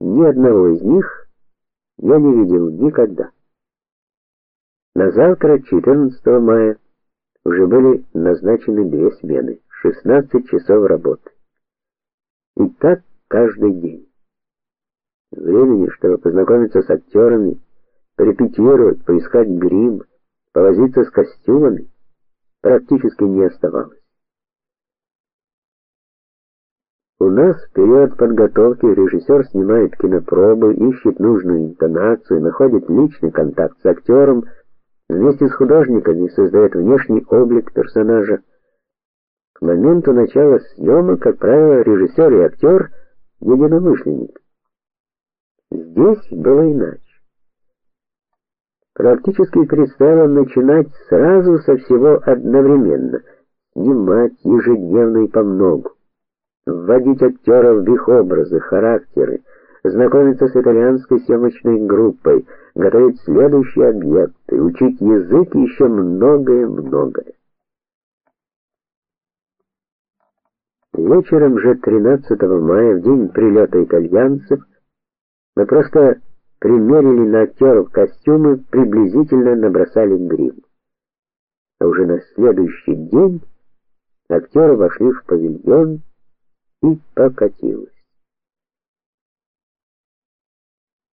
Ни одного из них я не видел никогда. На завтра, 14 мая, уже были назначены две смены, 16 часов работы. И так каждый день. Времени, чтобы познакомиться с актерами, порепетировать, поискать грим, повозиться с костюмами, практически не оставалось. У нас в период подготовки режиссер снимает кинопробы, ищет нужную интонацию, находит личный контакт с актером, вместе с художниками создает внешний облик персонажа. К моменту начала съемок, как правило, режиссер и актер единомышленники. Здесь было иначе. Практически предстояло начинать сразу со всего одновременно, снимать ежедневно и по многу вводить актеров в их образы, характеры, знакомиться с итальянской съемочной группой, готовить следующие объекты, учить язык и еще многое-многое. Вечером же 13 мая, в день прилета итальянцев, мы просто примерили на актеров костюмы, приблизительно набросали грим. А уже на следующий день актеры вошли в павильон и покатилась.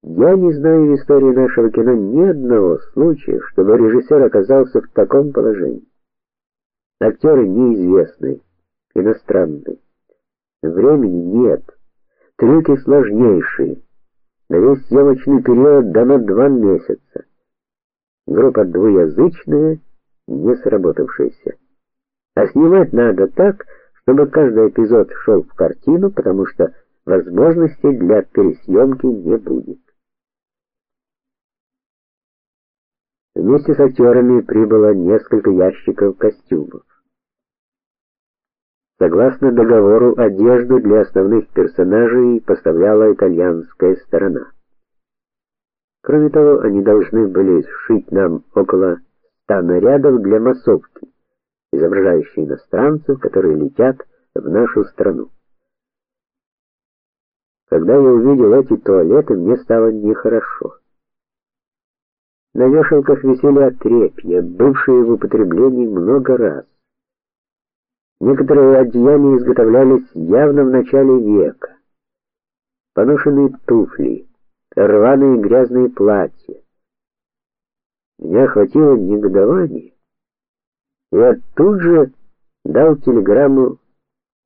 Я не знаю в истории нашего кино ни одного случая, чтобы режиссер оказался в таком положении. Актеры неизвестные, иностранные. Времени нет. Трюки сложнейшие. На весь съемочный период дано два месяца. Группа двуязычная, не сработавшаяся. А снимать надо так, чтобы каждый эпизод шел в картину, потому что возможностей для пересъемки не будет. Вместе с актерами прибыло несколько ящиков костюмов. Согласно договору, одежду для основных персонажей поставляла итальянская сторона. Кроме того, они должны были сшить нам около 100 нарядов для массовки изображающие иностранцев, которые летят в нашу страну. Когда я увидел эти туалеты, мне стало нехорошо. На вешалках висели отрепья, бывшие в употреблении много раз. Некоторые одеяния изготовлялись явно в начале века. Поношенные туфли, рваные грязные платья. Меня охватило негодование. Я тут же дал телеграмму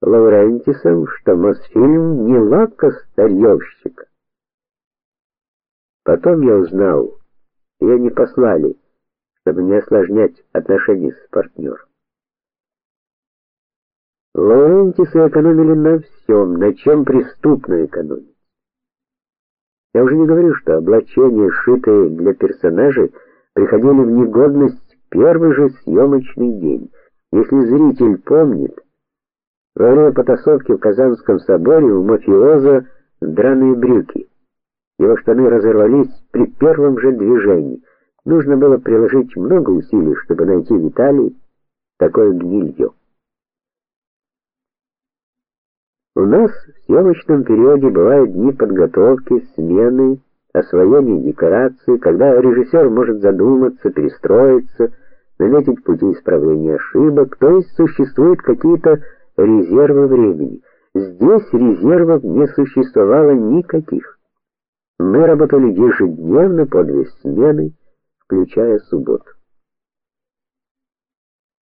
Лаврентисам, что Мосфильм не лавка старьевщика. Потом я узнал, ее не послали, чтобы не осложнять отношения с партнером. Лаврентисы экономили на всем, на чем преступно экономить. Я уже не говорю, что облачения, сшитые для персонажей, приходили в негодность первый же съемочный день. Если зритель помнит, во время потасовки в Казанском соборе у мафиоза драные брюки. Его штаны разорвались при первом же движении. Нужно было приложить много усилий, чтобы найти Виталий такое гнилье. У нас в съемочном периоде бывают дни подготовки, смены, освоения декорации, когда режиссер может задуматься, перестроиться, наметить пути исправления ошибок, то есть существуют какие-то резервы времени. Здесь резервов не существовало никаких. Мы работали ежедневно по две смены, включая субботу.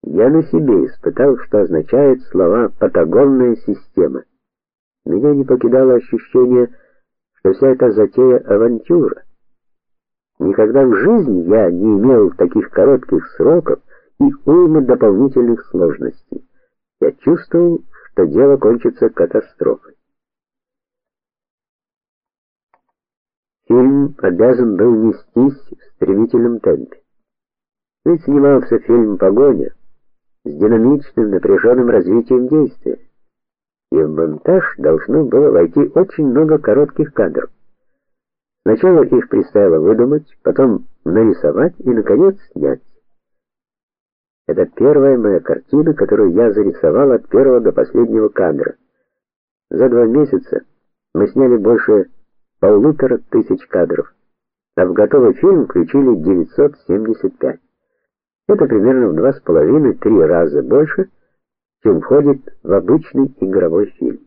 Я на себе испытал, что означает слова патагонная система. Меня не покидало ощущение, что вся эта затея авантюра. Никогда в жизни я не имел таких коротких сроков и уймы дополнительных сложностей. Я чувствовал, что дело кончится катастрофой. Фильм обязан был нестись в стремительном темпе. Ведь снимался фильм Погоня с динамичным напряженным развитием действия. И в монтаж должно было войти очень много коротких кадров. Сначала их предстояло выдумать, потом нарисовать и наконец снять. Это первая моя картина, которую я зарисовал от первого до последнего кадра. За два месяца мы сняли больше полутора тысяч кадров, а в готовый фильм включили 975. Это примерно в два с половиной-три раза больше, чем входит в обычный игровой фильм.